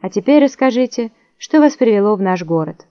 А теперь расскажите, что вас привело в наш город».